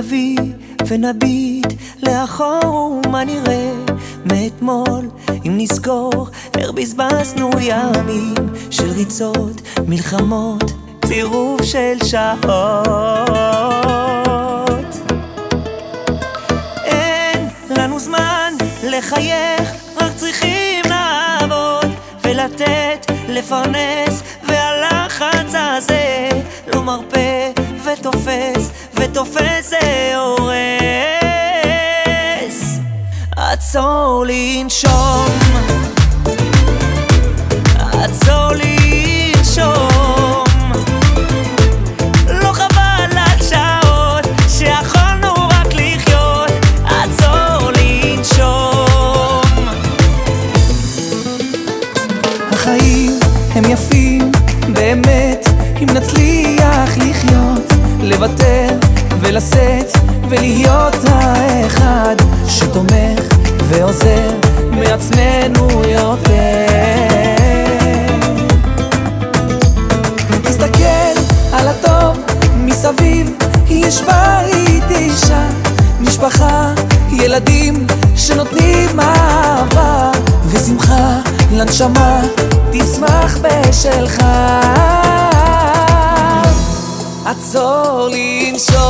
אביא ונביט לאחור מה נראה מאתמול? אם נזכור איך בזבזנו ימים של ריצות, מלחמות, צירוף של שעות. אין לנו זמן לחייך, רק צריכים לעבוד ולתת, לפרנס והלחץ הזה לא מרפה ותופס ותופס זה הורס. עצור לנשום. עצור לנשום. לא שעות רק לחיות? החיים הם יפים באמת אם נצליח לחיות לוותר ולשאת ולהיות האחד שתומך ועוזר מעצמנו יותר. תסתכל על הטוב מסביב יש בית אישה משפחה ילדים שנותנים אהבה ושמחה לנשמה. תשמח בשלך. עצור לנשום